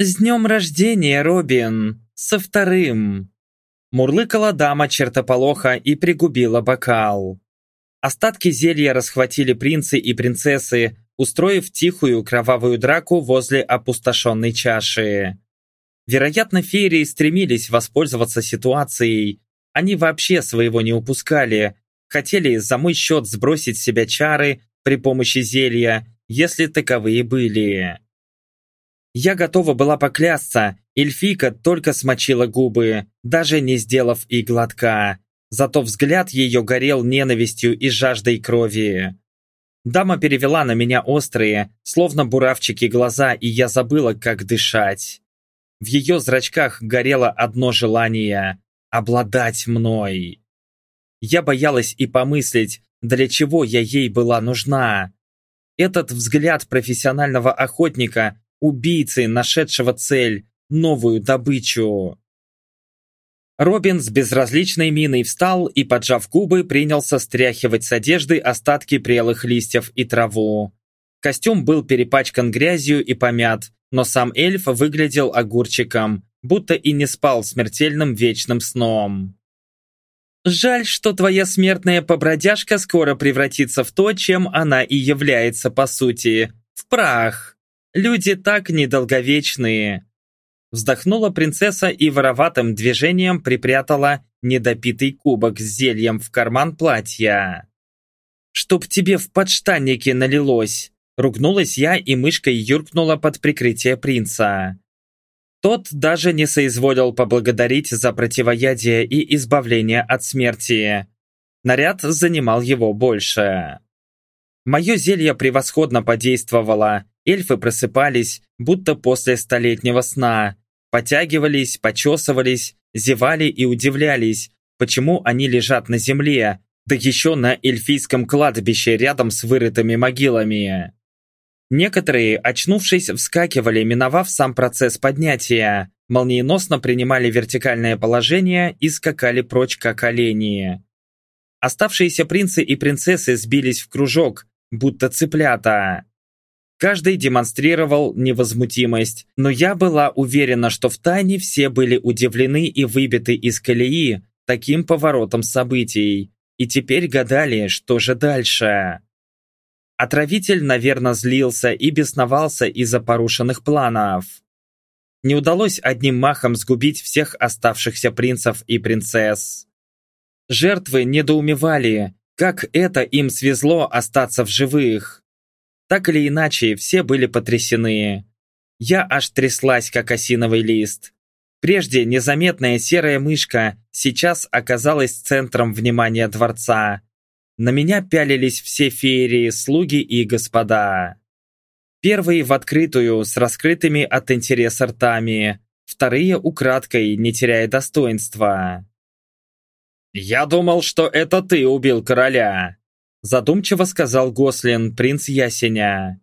«С днем рождения, Робин! Со вторым!» Мурлыкала дама чертополоха и пригубила бокал. Остатки зелья расхватили принцы и принцессы, устроив тихую кровавую драку возле опустошенной чаши. Вероятно, феерии стремились воспользоваться ситуацией. Они вообще своего не упускали. Хотели за мой счет сбросить с себя чары при помощи зелья, если таковые были. Я готова была поклясться, эльфийка только смочила губы, даже не сделав и глотка. Зато взгляд ее горел ненавистью и жаждой крови. Дама перевела на меня острые, словно буравчики глаза, и я забыла, как дышать. В ее зрачках горело одно желание – обладать мной. Я боялась и помыслить, для чего я ей была нужна. Этот взгляд профессионального охотника, убийцы, нашедшего цель, новую добычу. Робин с безразличной миной встал и, поджав губы, принялся стряхивать с одежды остатки прелых листьев и траву. Костюм был перепачкан грязью и помят, но сам эльф выглядел огурчиком, будто и не спал смертельным вечным сном. «Жаль, что твоя смертная побродяжка скоро превратится в то, чем она и является по сути, в прах. Люди так недолговечные. Вздохнула принцесса и вороватым движением припрятала недопитый кубок с зельем в карман платья. «Чтоб тебе в подштаннике налилось!» Ругнулась я и мышкой юркнула под прикрытие принца. Тот даже не соизволил поблагодарить за противоядие и избавление от смерти. Наряд занимал его больше. Мое зелье превосходно подействовало, Эльфы просыпались, будто после столетнего сна, потягивались, почесывались, зевали и удивлялись, почему они лежат на земле, да еще на эльфийском кладбище рядом с вырытыми могилами. Некоторые, очнувшись, вскакивали, миновав сам процесс поднятия, молниеносно принимали вертикальное положение и скакали прочь, как олени. Оставшиеся принцы и принцессы сбились в кружок, будто цыплята. Каждый демонстрировал невозмутимость, но я была уверена, что в тайне все были удивлены и выбиты из колеи таким поворотом событий, и теперь гадали, что же дальше. Отравитель, наверное, злился и бесновался из-за порушенных планов. Не удалось одним махом сгубить всех оставшихся принцев и принцесс. Жертвы недоумевали, как это им свезло остаться в живых. Так или иначе, все были потрясены. Я аж тряслась, как осиновый лист. Прежде незаметная серая мышка сейчас оказалась центром внимания дворца. На меня пялились все феерии, слуги и господа. Первые в открытую, с раскрытыми от интереса ртами, вторые украдкой, не теряя достоинства. «Я думал, что это ты убил короля!» Задумчиво сказал Гослин, принц Ясеня.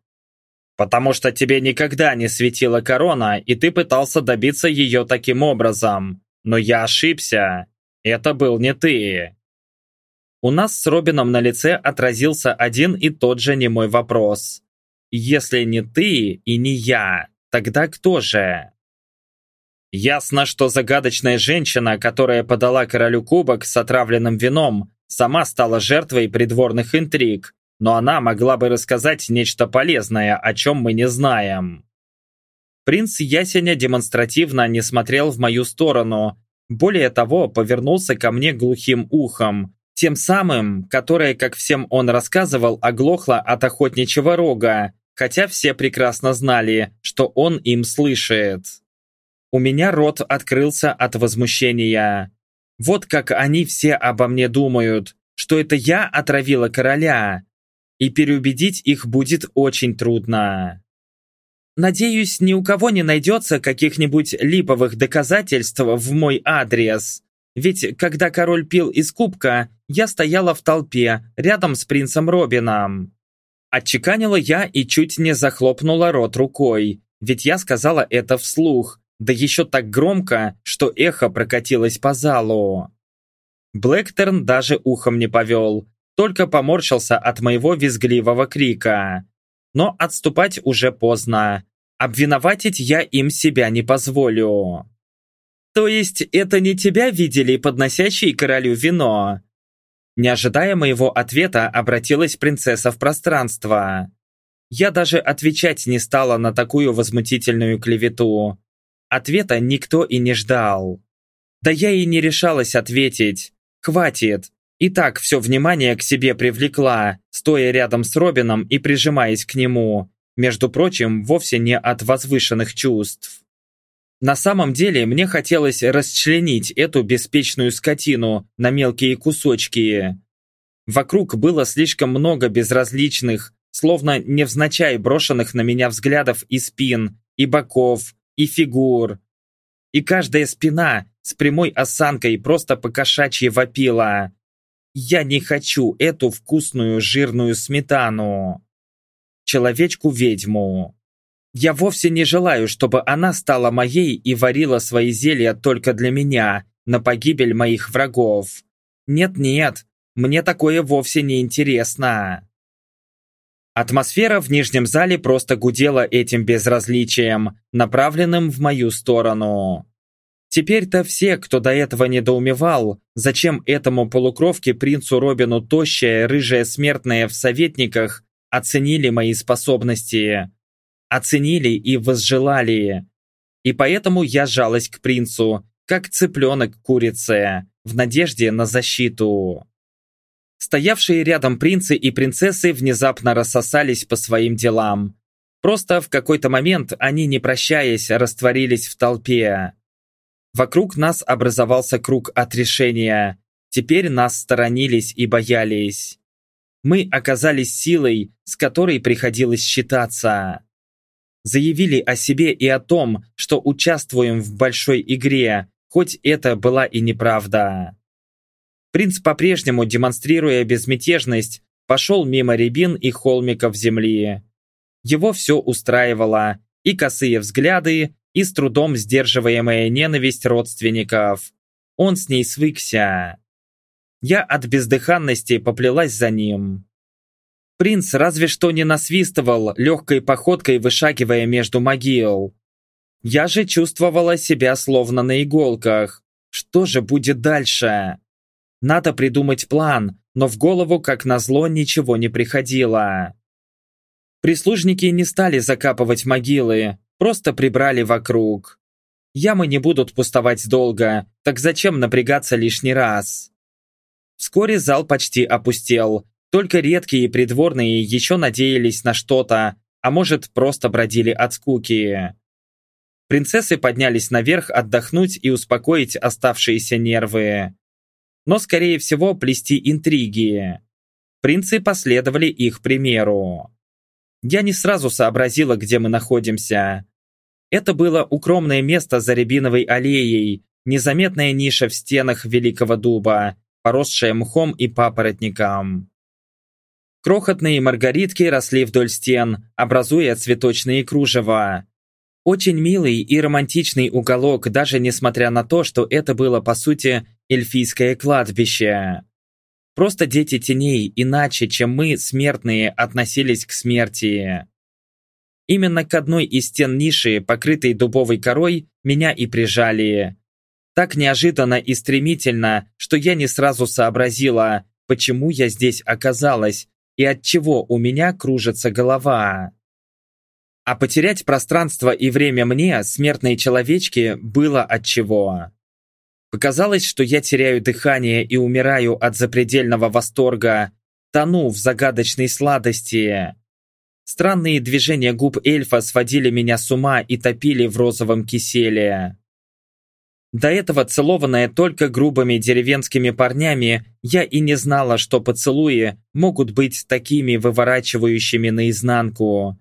«Потому что тебе никогда не светила корона, и ты пытался добиться ее таким образом. Но я ошибся. Это был не ты». У нас с Робином на лице отразился один и тот же немой вопрос. «Если не ты и не я, тогда кто же?» Ясно, что загадочная женщина, которая подала королю кубок с отравленным вином, сама стала жертвой придворных интриг, но она могла бы рассказать нечто полезное, о чем мы не знаем. Принц Ясеня демонстративно не смотрел в мою сторону, более того, повернулся ко мне глухим ухом, тем самым, которое, как всем он рассказывал, оглохло от охотничьего рога, хотя все прекрасно знали, что он им слышит. У меня рот открылся от возмущения. Вот как они все обо мне думают, что это я отравила короля. И переубедить их будет очень трудно. Надеюсь, ни у кого не найдется каких-нибудь липовых доказательств в мой адрес. Ведь когда король пил из кубка, я стояла в толпе, рядом с принцем Робином. Отчеканила я и чуть не захлопнула рот рукой, ведь я сказала это вслух, да еще так громко, что эхо прокатилось по залу. Блэктерн даже ухом не повел, только поморщился от моего визгливого крика. Но отступать уже поздно. Обвиноватить я им себя не позволю. То есть это не тебя видели, подносящий королю вино? Не ожидая моего ответа, обратилась принцесса в пространство. Я даже отвечать не стала на такую возмутительную клевету. Ответа никто и не ждал. Да я и не решалась ответить. Хватит. И так все внимание к себе привлекла, стоя рядом с Робином и прижимаясь к нему. Между прочим, вовсе не от возвышенных чувств. На самом деле, мне хотелось расчленить эту беспечную скотину на мелкие кусочки. Вокруг было слишком много безразличных, словно невзначай брошенных на меня взглядов и спин, и боков, и фигур. И каждая спина с прямой осанкой просто покошачьи вопила. Я не хочу эту вкусную жирную сметану. Человечку-ведьму. Я вовсе не желаю, чтобы она стала моей и варила свои зелья только для меня, на погибель моих врагов. Нет-нет, мне такое вовсе не интересно. Атмосфера в нижнем зале просто гудела этим безразличием, направленным в мою сторону. Теперь-то все, кто до этого недоумевал, зачем этому полукровке принцу Робину тощая рыжая смертная в советниках, оценили мои способности. Оценили и возжелали. И поэтому я жалась к принцу, как цыпленок к курице, в надежде на защиту. Стоявшие рядом принцы и принцессы внезапно рассосались по своим делам. Просто в какой-то момент они, не прощаясь, растворились в толпе. Вокруг нас образовался круг отрешения. Теперь нас сторонились и боялись. Мы оказались силой, с которой приходилось считаться. Заявили о себе и о том, что участвуем в большой игре, хоть это была и неправда. Принц по-прежнему, демонстрируя безмятежность, пошел мимо рябин и холмиков земли. Его все устраивало, и косые взгляды, и с трудом сдерживаемая ненависть родственников. Он с ней свыкся. Я от бездыханности поплелась за ним. Принц разве что не насвистывал, легкой походкой вышагивая между могил. Я же чувствовала себя словно на иголках. Что же будет дальше? Надо придумать план, но в голову, как назло, ничего не приходило. Прислужники не стали закапывать могилы, просто прибрали вокруг. Ямы не будут пустовать долго, так зачем напрягаться лишний раз? Вскоре зал почти опустел, только редкие придворные еще надеялись на что-то, а может просто бродили от скуки. Принцессы поднялись наверх отдохнуть и успокоить оставшиеся нервы но, скорее всего, плести интриги. Принцы последовали их примеру. Я не сразу сообразила, где мы находимся. Это было укромное место за рябиновой аллеей, незаметная ниша в стенах Великого Дуба, поросшая мхом и папоротником. Крохотные маргаритки росли вдоль стен, образуя цветочные кружева. Очень милый и романтичный уголок, даже несмотря на то, что это было, по сути, эльфийское кладбище. Просто дети теней иначе, чем мы, смертные, относились к смерти. Именно к одной из стен ниши, покрытой дубовой корой, меня и прижали. Так неожиданно и стремительно, что я не сразу сообразила, почему я здесь оказалась и от чего у меня кружится голова. А потерять пространство и время мне, смертной человечке, было от чего. Показалось, что я теряю дыхание и умираю от запредельного восторга, тону в загадочной сладости. Странные движения губ эльфа сводили меня с ума и топили в розовом киселе. До этого целованная только грубыми деревенскими парнями, я и не знала, что поцелуи могут быть такими выворачивающими наизнанку,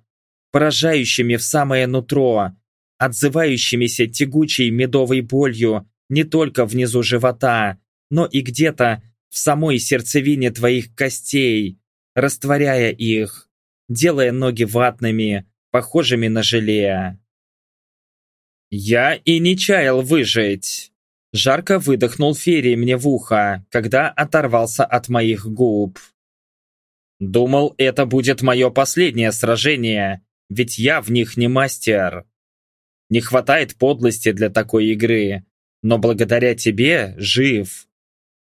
поражающими в самое нутро, отзывающимися тягучей медовой болью не только внизу живота, но и где-то в самой сердцевине твоих костей, растворяя их, делая ноги ватными, похожими на желе. «Я и не чаял выжить!» Жарко выдохнул Ферри мне в ухо, когда оторвался от моих губ. «Думал, это будет мое последнее сражение, ведь я в них не мастер. Не хватает подлости для такой игры, но благодаря тебе жив.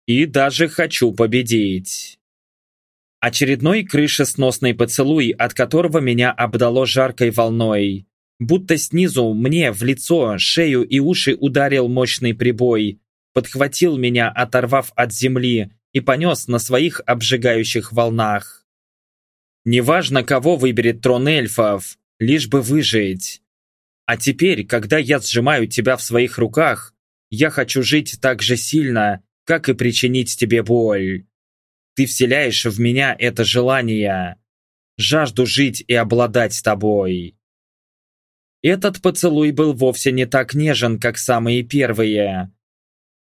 И даже хочу победить. Очередной крышесносный поцелуй, от которого меня обдало жаркой волной. Будто снизу мне в лицо, шею и уши ударил мощный прибой, подхватил меня, оторвав от земли, и понес на своих обжигающих волнах. Неважно, кого выберет трон эльфов, лишь бы выжить. А теперь, когда я сжимаю тебя в своих руках, я хочу жить так же сильно, как и причинить тебе боль. Ты вселяешь в меня это желание. Жажду жить и обладать тобой. Этот поцелуй был вовсе не так нежен, как самые первые.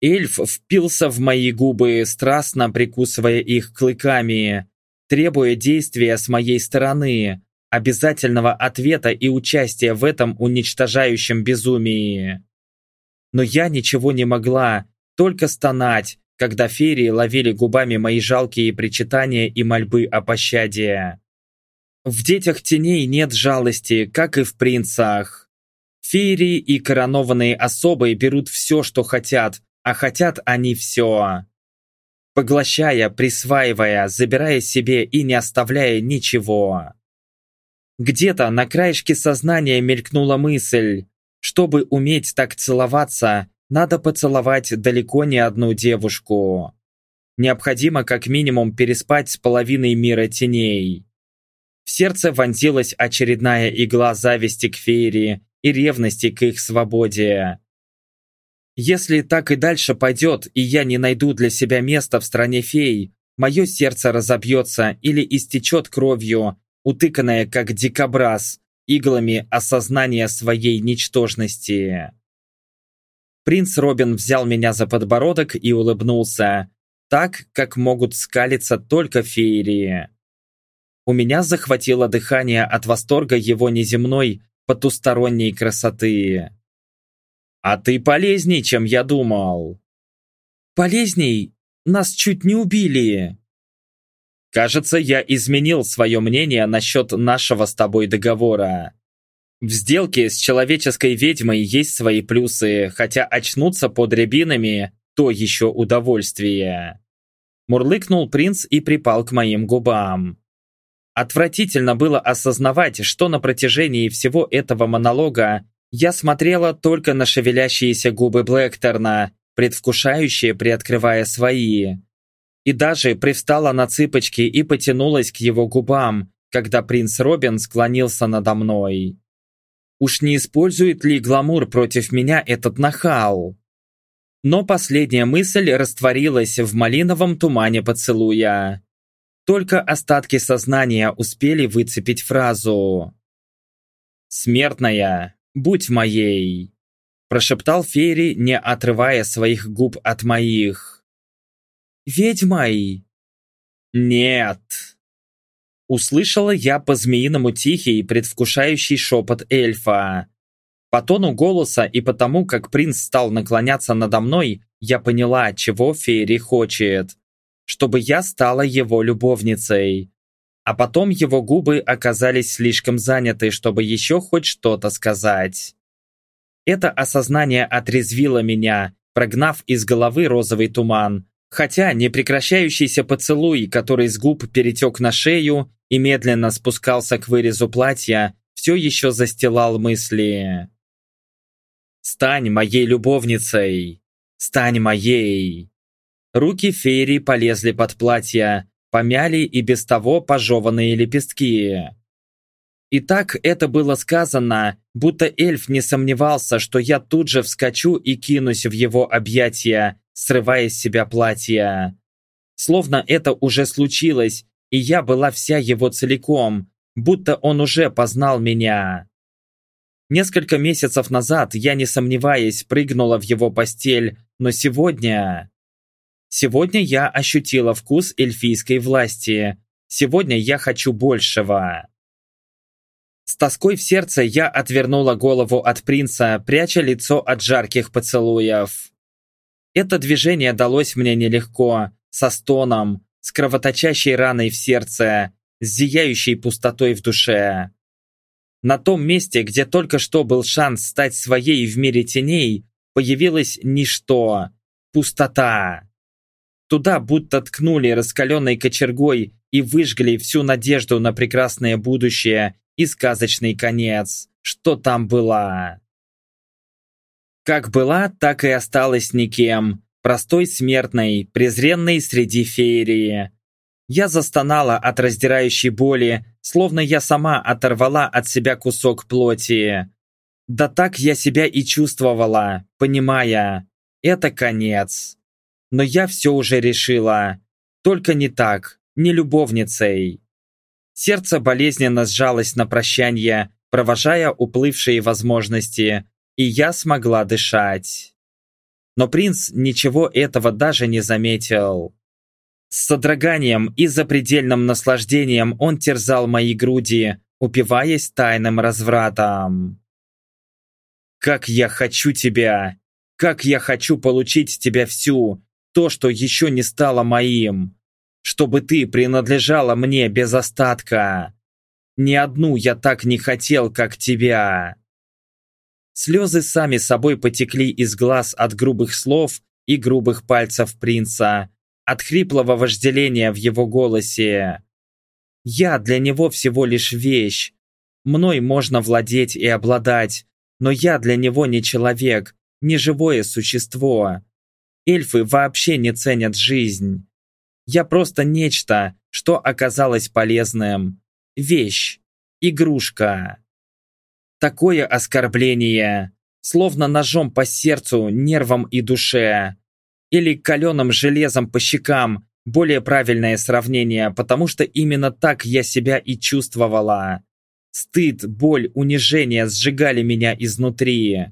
Эльф впился в мои губы, страстно прикусывая их клыками, требуя действия с моей стороны, обязательного ответа и участия в этом уничтожающем безумии. Но я ничего не могла, только стонать, когда феи ловили губами мои жалкие причитания и мольбы о пощаде. В детях теней нет жалости, как и в принцах. Феи и коронованные особы берут все, что хотят, а хотят они все. Поглощая, присваивая, забирая себе и не оставляя ничего. Где-то на краешке сознания мелькнула мысль, чтобы уметь так целоваться, надо поцеловать далеко не одну девушку. Необходимо как минимум переспать с половиной мира теней. В сердце вонзилась очередная игла зависти к Фейри и ревности к их свободе. Если так и дальше пойдет, и я не найду для себя места в стране фей, мое сердце разобьется или истечет кровью, утыканное как дикобраз, иглами осознания своей ничтожности. Принц Робин взял меня за подбородок и улыбнулся, так, как могут скалиться только феерии. У меня захватило дыхание от восторга его неземной, потусторонней красоты. «А ты полезней, чем я думал!» «Полезней? Нас чуть не убили!» «Кажется, я изменил свое мнение насчет нашего с тобой договора. В сделке с человеческой ведьмой есть свои плюсы, хотя очнуться под рябинами – то еще удовольствие. Мурлыкнул принц и припал к моим губам. Отвратительно было осознавать, что на протяжении всего этого монолога я смотрела только на шевелящиеся губы Блэкторна, предвкушающие, приоткрывая свои. И даже привстала на цыпочки и потянулась к его губам, когда принц Робин склонился надо мной. Уж не использует ли гламур против меня этот нахал? Но последняя мысль растворилась в малиновом тумане поцелуя. Только остатки сознания успели выцепить фразу. «Смертная, будь моей!» Прошептал Фейри, не отрывая своих губ от моих. «Ведьмой!» «Нет!» Услышала я по-змеиному тихий, предвкушающий шепот эльфа. По тону голоса и потому, как принц стал наклоняться надо мной, я поняла, чего Фейри хочет. Чтобы я стала его любовницей. А потом его губы оказались слишком заняты, чтобы еще хоть что-то сказать. Это осознание отрезвило меня, прогнав из головы розовый туман, Хотя непрекращающийся поцелуй, который с губ перетек на шею и медленно спускался к вырезу платья, все еще застилал мысли. «Стань моей любовницей! Стань моей!» Руки Фейри полезли под платье, помяли и без того пожеванные лепестки. И так это было сказано, будто эльф не сомневался, что я тут же вскочу и кинусь в его объятия, срывая с себя платье. Словно это уже случилось, и я была вся его целиком, будто он уже познал меня. Несколько месяцев назад я, не сомневаясь, прыгнула в его постель, но сегодня... Сегодня я ощутила вкус эльфийской власти. Сегодня я хочу большего. С тоской в сердце я отвернула голову от принца, пряча лицо от жарких поцелуев. Это движение далось мне нелегко, со стоном, с кровоточащей раной в сердце, с зияющей пустотой в душе. На том месте, где только что был шанс стать своей в мире теней, появилось ничто, пустота. Туда будто ткнули раскаленной кочергой и выжгли всю надежду на прекрасное будущее и сказочный конец, что там была. Как была, так и осталась никем, простой смертной, презренной среди феерии. Я застонала от раздирающей боли, словно я сама оторвала от себя кусок плоти. Да так я себя и чувствовала, понимая, это конец. Но я все уже решила. Только не так, не любовницей. Сердце болезненно сжалось на прощание, провожая уплывшие возможности, и я смогла дышать. Но принц ничего этого даже не заметил. С содроганием и запредельным наслаждением он терзал мои груди, упиваясь тайным развратом. «Как я хочу тебя! Как я хочу получить тебя всю, то, что еще не стало моим! чтобы ты принадлежала мне без остатка. Ни одну я так не хотел, как тебя. Слезы сами собой потекли из глаз от грубых слов и грубых пальцев принца, от хриплого вожделения в его голосе. Я для него всего лишь вещь. Мной можно владеть и обладать, но я для него не человек, не живое существо. Эльфы вообще не ценят жизнь. Я просто нечто, что оказалось полезным. Вещь. Игрушка. Такое оскорбление. Словно ножом по сердцу, нервам и душе. Или каленым железом по щекам. Более правильное сравнение, потому что именно так я себя и чувствовала. Стыд, боль, унижение сжигали меня изнутри.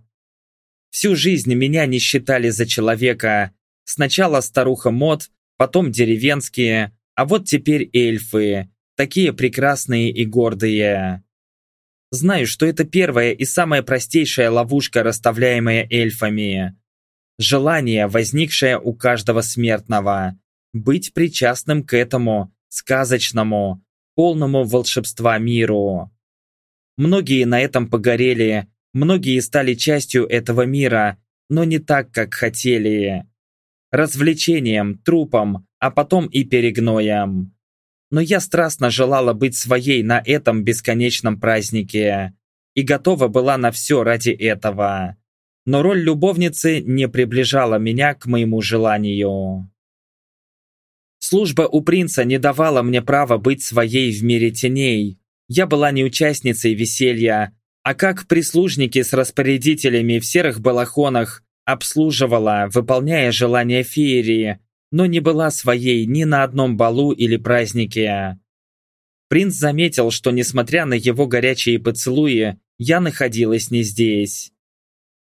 Всю жизнь меня не считали за человека. Сначала старуха Мод, потом деревенские, а вот теперь эльфы, такие прекрасные и гордые. Знаю, что это первая и самая простейшая ловушка, расставляемая эльфами. Желание, возникшее у каждого смертного, быть причастным к этому сказочному, полному волшебства миру. Многие на этом погорели, многие стали частью этого мира, но не так, как хотели развлечением, трупом, а потом и перегноем. Но я страстно желала быть своей на этом бесконечном празднике и готова была на все ради этого. Но роль любовницы не приближала меня к моему желанию. Служба у принца не давала мне права быть своей в мире теней. Я была не участницей веселья, а как прислужники с распорядителями в серых балахонах обслуживала, выполняя желания феерии, но не была своей ни на одном балу или празднике. Принц заметил, что несмотря на его горячие поцелуи, я находилась не здесь.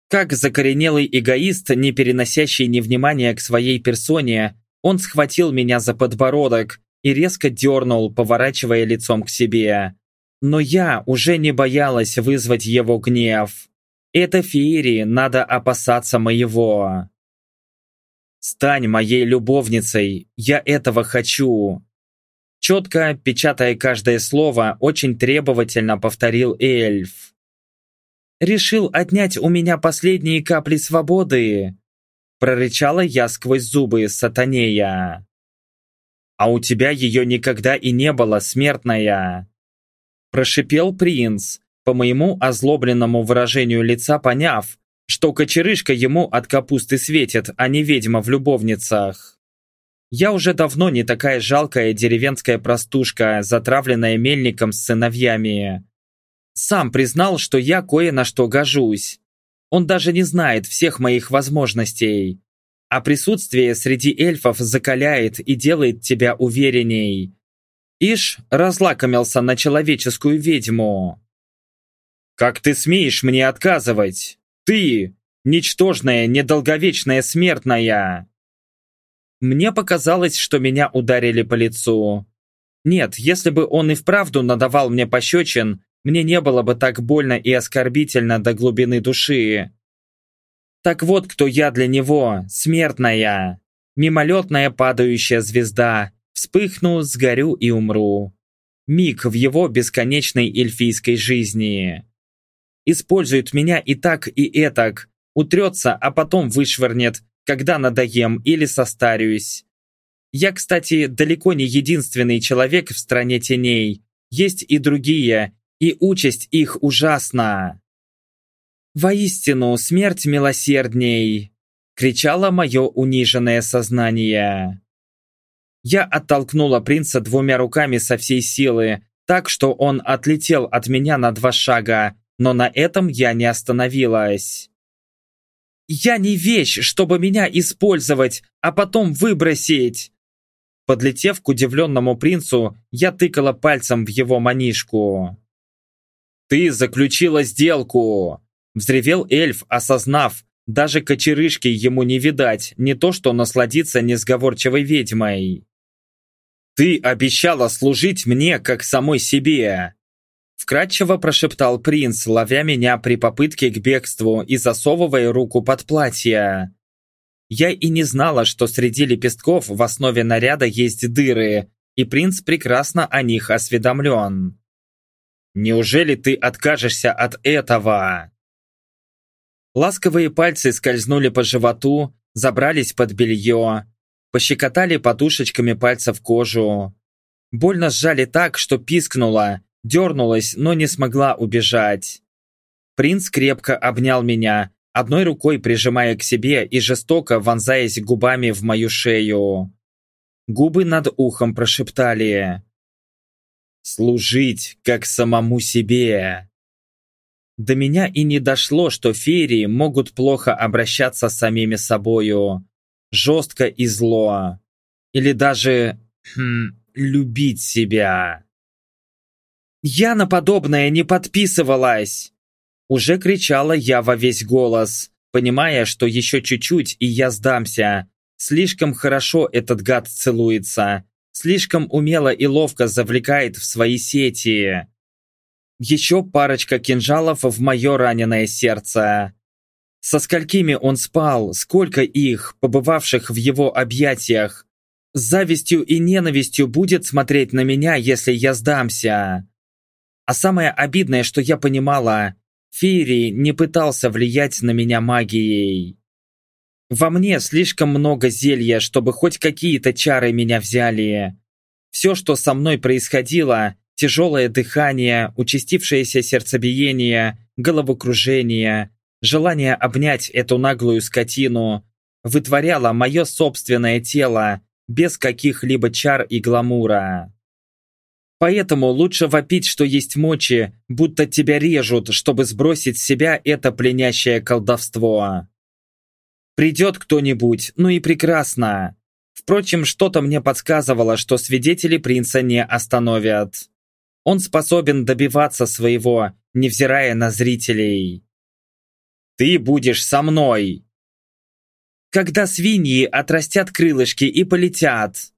Как закоренелый эгоист, не переносящий невнимания к своей персоне, он схватил меня за подбородок и резко дернул, поворачивая лицом к себе. Но я уже не боялась вызвать его гнев. Это феерии надо опасаться моего. Стань моей любовницей, я этого хочу. Четко, печатая каждое слово, очень требовательно повторил эльф. «Решил отнять у меня последние капли свободы!» Прорычала я сквозь зубы сатанея. «А у тебя ее никогда и не было, смертная!» Прошипел принц, по моему озлобленному выражению лица поняв, что кочерышка ему от капусты светит, а не ведьма в любовницах. Я уже давно не такая жалкая деревенская простушка, затравленная мельником с сыновьями. Сам признал, что я кое на что гожусь. Он даже не знает всех моих возможностей. А присутствие среди эльфов закаляет и делает тебя уверенней. Ишь, разлакомился на человеческую ведьму. «Как ты смеешь мне отказывать? Ты, ничтожная, недолговечная смертная!» Мне показалось, что меня ударили по лицу. Нет, если бы он и вправду надавал мне пощечин, мне не было бы так больно и оскорбительно до глубины души. Так вот, кто я для него, смертная. Мимолетная падающая звезда. Вспыхну, сгорю и умру. миг в его бесконечной эльфийской жизни. Использует меня и так, и этак, утрется, а потом вышвырнет, когда надоем или состарюсь. Я, кстати, далеко не единственный человек в стране теней. Есть и другие, и участь их ужасна. «Воистину, смерть милосердней!» — кричало мое униженное сознание. Я оттолкнула принца двумя руками со всей силы, так что он отлетел от меня на два шага, но на этом я не остановилась. «Я не вещь, чтобы меня использовать, а потом выбросить!» Подлетев к удивленному принцу, я тыкала пальцем в его манишку. «Ты заключила сделку!» Взревел эльф, осознав, даже кочерышки ему не видать, не то что насладиться несговорчивой ведьмой. «Ты обещала служить мне, как самой себе!» Вкратчиво прошептал принц, ловя меня при попытке к бегству и засовывая руку под платье. Я и не знала, что среди лепестков в основе наряда есть дыры, и принц прекрасно о них осведомлен. «Неужели ты откажешься от этого?» Ласковые пальцы скользнули по животу, забрались под белье, пощекотали подушечками пальцев кожу. Больно сжали так, что пискнула, дернулась, но не смогла убежать. Принц крепко обнял меня, одной рукой прижимая к себе и жестоко вонзаясь губами в мою шею. Губы над ухом прошептали «Служить, как самому себе». До меня и не дошло, что феи могут плохо обращаться с самими собою жестко и зло. Или даже хм, любить себя. «Я на подобное не подписывалась!» Уже кричала я во весь голос, понимая, что еще чуть-чуть и я сдамся. Слишком хорошо этот гад целуется. Слишком умело и ловко завлекает в свои сети. Еще парочка кинжалов в мое раненое сердце. Со сколькими он спал, сколько их, побывавших в его объятиях. С завистью и ненавистью будет смотреть на меня, если я сдамся. А самое обидное, что я понимала, Фири не пытался влиять на меня магией. Во мне слишком много зелья, чтобы хоть какие-то чары меня взяли. Все, что со мной происходило, тяжелое дыхание, участившееся сердцебиение, головокружение, Желание обнять эту наглую скотину вытворяло мое собственное тело без каких-либо чар и гламура. Поэтому лучше вопить, что есть мочи, будто тебя режут, чтобы сбросить с себя это пленящее колдовство. Придет кто-нибудь, ну и прекрасно. Впрочем, что-то мне подсказывало, что свидетели принца не остановят. Он способен добиваться своего, невзирая на зрителей. Ты будешь со мной!» «Когда свиньи отрастят крылышки и полетят!»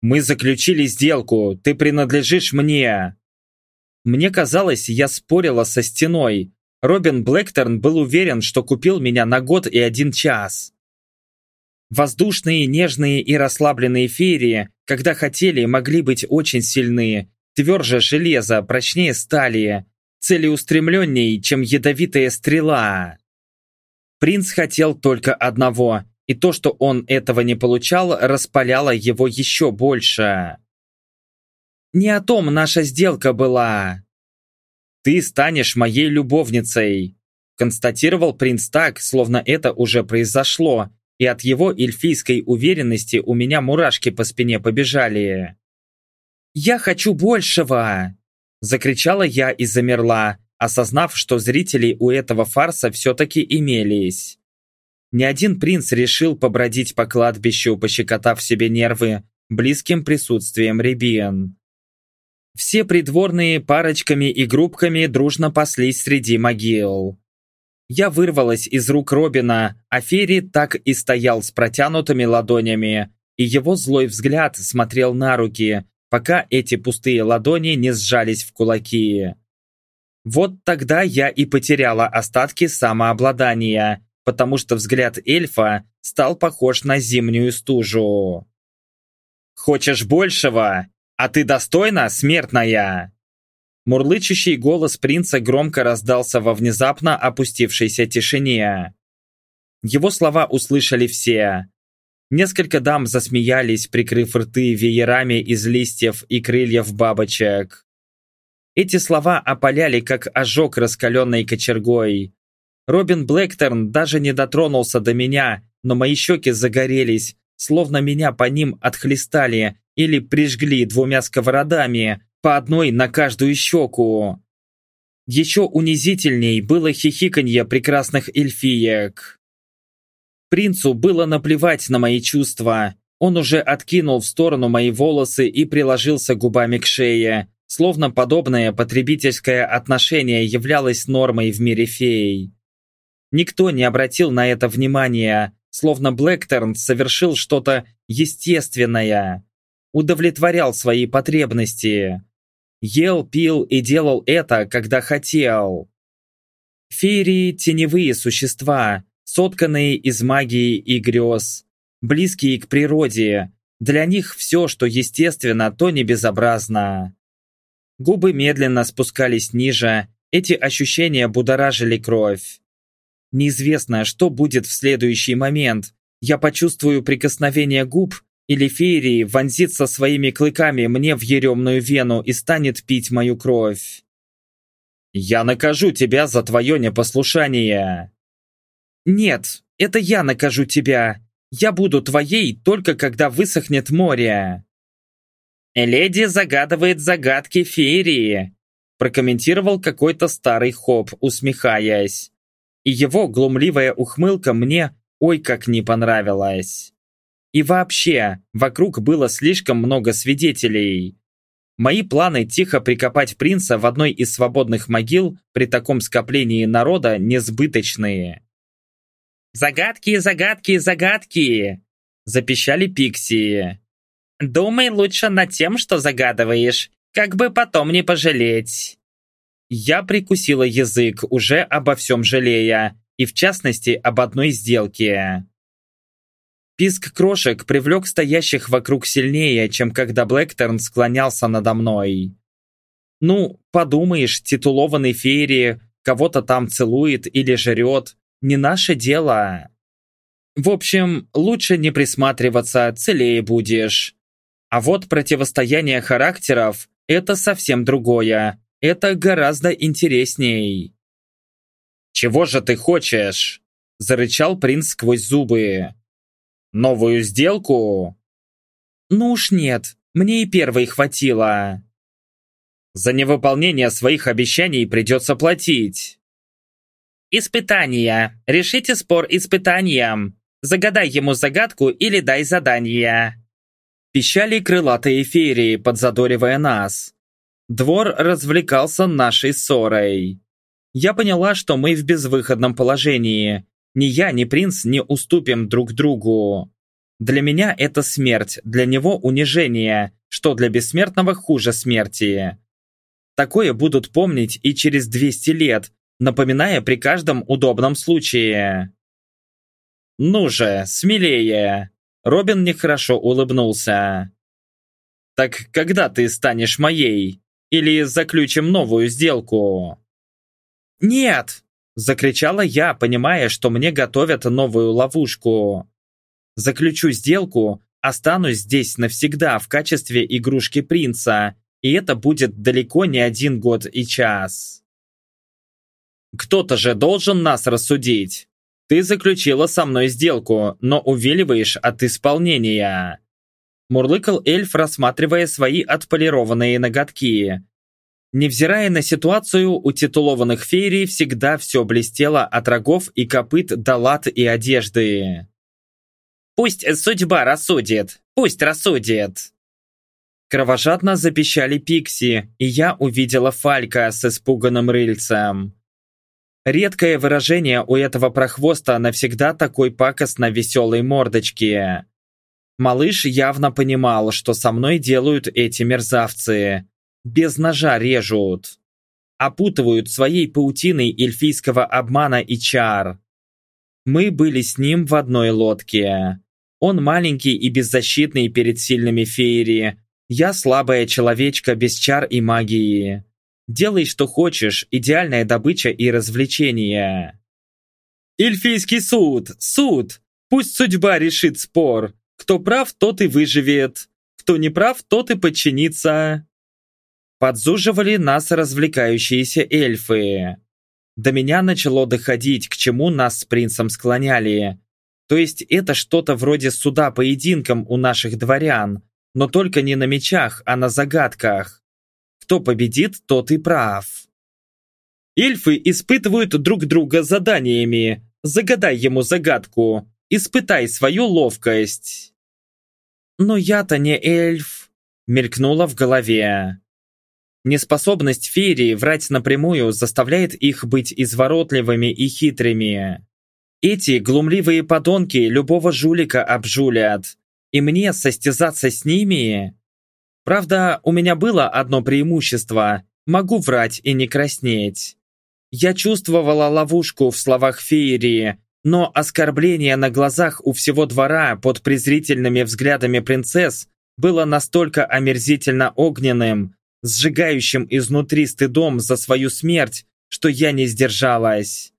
«Мы заключили сделку, ты принадлежишь мне!» Мне казалось, я спорила со стеной. Робин Блэкторн был уверен, что купил меня на год и один час. Воздушные, нежные и расслабленные феи, когда хотели, могли быть очень сильны, тверже железа, прочнее стали, целеустремленней, чем ядовитая стрела. Принц хотел только одного, и то, что он этого не получал, распаляло его еще больше. «Не о том наша сделка была!» «Ты станешь моей любовницей!» констатировал принц так, словно это уже произошло, и от его эльфийской уверенности у меня мурашки по спине побежали. «Я хочу большего!» Закричала я и замерла, осознав, что зрители у этого фарса все-таки имелись. Ни один принц решил побродить по кладбищу, пощекотав себе нервы близким присутствием рябин. Все придворные парочками и группками дружно паслись среди могил. Я вырвалась из рук Робина, а Ферри так и стоял с протянутыми ладонями, и его злой взгляд смотрел на руки, пока эти пустые ладони не сжались в кулаки. Вот тогда я и потеряла остатки самообладания, потому что взгляд эльфа стал похож на зимнюю стужу. «Хочешь большего? «А ты достойна, смертная?» Мурлычущий голос принца громко раздался во внезапно опустившейся тишине. Его слова услышали все. Несколько дам засмеялись, прикрыв рты веерами из листьев и крыльев бабочек. Эти слова опаляли, как ожог раскаленной кочергой. Робин Блэкторн даже не дотронулся до меня, но мои щеки загорелись, словно меня по ним отхлестали или прижгли двумя сковородами, по одной на каждую щеку. Еще унизительней было хихиканье прекрасных эльфиек. Принцу было наплевать на мои чувства. Он уже откинул в сторону мои волосы и приложился губами к шее, словно подобное потребительское отношение являлось нормой в мире фей. Никто не обратил на это внимания, словно Блэкторн совершил что-то естественное, удовлетворял свои потребности. Ел, пил и делал это, когда хотел. Феерии – теневые существа, сотканные из магии и грез, близкие к природе. Для них все, что естественно, то не безобразно. Губы медленно спускались ниже, эти ощущения будоражили кровь. Неизвестно, что будет в следующий момент. Я почувствую прикосновение губ или феерии вонзится своими клыками мне в еремную вену и станет пить мою кровь. «Я накажу тебя за твое непослушание!» «Нет, это я накажу тебя. Я буду твоей только когда высохнет море!» «Леди загадывает загадки феерии», прокомментировал какой-то старый хоп, усмехаясь. И его глумливая ухмылка мне ой как не понравилась. И вообще, вокруг было слишком много свидетелей. Мои планы тихо прикопать принца в одной из свободных могил при таком скоплении народа несбыточные. «Загадки, загадки, загадки!» – запищали пиксии. «Думай лучше над тем, что загадываешь, как бы потом не пожалеть». Я прикусила язык, уже обо всем жалея, и в частности об одной сделке. Писк крошек привлек стоящих вокруг сильнее, чем когда Блэкторн склонялся надо мной. Ну, подумаешь, титулованный феерии кого-то там целует или жрет. Не наше дело. В общем, лучше не присматриваться, целее будешь. А вот противостояние характеров – это совсем другое. Это гораздо интересней. «Чего же ты хочешь?» – зарычал принц сквозь зубы. Новую сделку? Ну уж нет, мне и первой хватило. За невыполнение своих обещаний придется платить. Испытания. Решите спор испытанием. Загадай ему загадку или дай задание. Пищали крылатые феерии, подзадоривая нас. Двор развлекался нашей ссорой. Я поняла, что мы в безвыходном положении, ни я, ни принц не уступим друг другу. Для меня это смерть, для него унижение, что для бессмертного хуже смерти. Такое будут помнить и через 200 лет, напоминая при каждом удобном случае. «Ну же, смелее!» Робин нехорошо улыбнулся. «Так когда ты станешь моей? Или заключим новую сделку?» «Нет!» Закричала я, понимая, что мне готовят новую ловушку. Заключу сделку, останусь здесь навсегда в качестве игрушки принца, и это будет далеко не один год и час. Кто-то же должен нас рассудить. Ты заключила со мной сделку, но увиливаешь от исполнения. Мурлыкал эльф, рассматривая свои отполированные ноготки, Невзирая на ситуацию, у титулованных феерий всегда все блестело от рогов и копыт до лад и одежды. «Пусть судьба рассудит! Пусть рассудит!» Кровожадно запищали пикси, и я увидела Фалька с испуганным рыльцем. Редкое выражение у этого прохвоста навсегда такой пакостно веселой мордочки. Малыш явно понимал, что со мной делают эти мерзавцы, без ножа режут. Опутывают своей паутиной эльфийского обмана и чар. Мы были с ним в одной лодке. Он маленький и беззащитный перед сильными феери. Я слабая человечка без чар и магии. Делай, что хочешь, идеальная добыча и развлечение. Эльфийский суд! Суд! Пусть судьба решит спор. Кто прав, тот и выживет. Кто не прав, тот и подчинится. Подзуживали нас развлекающиеся эльфы. До меня начало доходить, к чему нас с принцем склоняли. То есть это что-то вроде суда поединком у наших дворян, но только не на мечах, а на загадках. Кто победит, тот и прав. Эльфы испытывают друг друга заданиями. Загадай ему загадку. Испытай свою ловкость. Но я-то не эльф, мелькнуло в голове. Неспособность феерии врать напрямую заставляет их быть изворотливыми и хитрыми. Эти глумливые подонки любого жулика обжулят. И мне состязаться с ними? Правда, у меня было одно преимущество. Могу врать и не краснеть. Я чувствовала ловушку в словах феерии, но оскорбление на глазах у всего двора под презрительными взглядами принцесс было настолько омерзительно огненным, сжигающим изнутри стыдом за свою смерть, что я не сдержалась.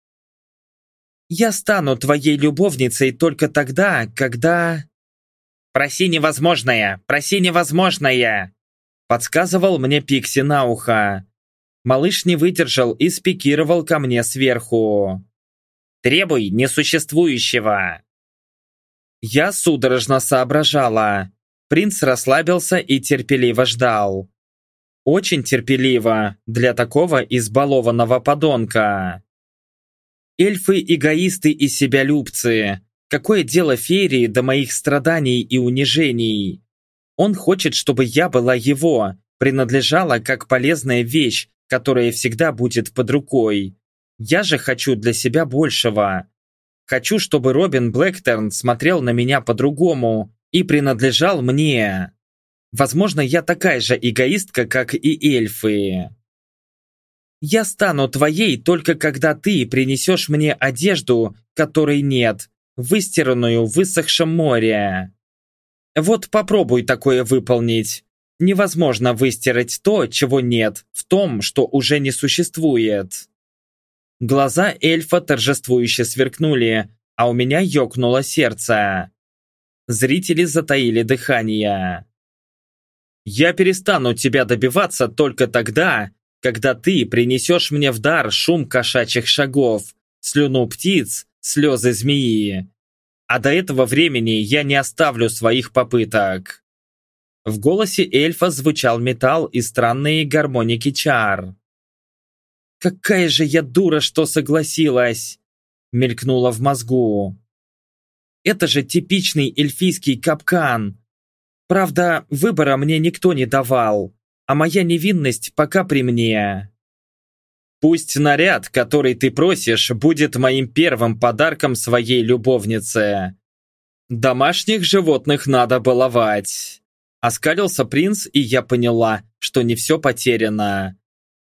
«Я стану твоей любовницей только тогда, когда...» «Проси невозможное! Проси невозможное!» Подсказывал мне Пикси на ухо. Малыш не выдержал и спикировал ко мне сверху. «Требуй несуществующего!» Я судорожно соображала. Принц расслабился и терпеливо ждал. Очень терпеливо для такого избалованного подонка. Эльфы эгоисты и себялюбцы. Какое дело Ферии до моих страданий и унижений? Он хочет, чтобы я была его, принадлежала как полезная вещь, которая всегда будет под рукой. Я же хочу для себя большего. Хочу, чтобы Робин Блэктерн смотрел на меня по-другому и принадлежал мне. Возможно, я такая же эгоистка, как и эльфы. Я стану твоей только когда ты принесешь мне одежду, которой нет, выстиранную в высохшем море. Вот попробуй такое выполнить. Невозможно выстирать то, чего нет, в том, что уже не существует. Глаза эльфа торжествующе сверкнули, а у меня ёкнуло сердце. Зрители затаили дыхание. «Я перестану тебя добиваться только тогда, когда ты принесешь мне в дар шум кошачьих шагов, слюну птиц слезы змеи. А до этого времени я не оставлю своих попыток. В голосе эльфа звучал металл и странные гармоники чар. «Какая же я дура, что согласилась!» мелькнула в мозгу. «Это же типичный эльфийский капкан. Правда, выбора мне никто не давал, а моя невинность пока при мне». Пусть наряд, который ты просишь, будет моим первым подарком своей любовнице. Домашних животных надо баловать. Оскалился принц, и я поняла, что не все потеряно.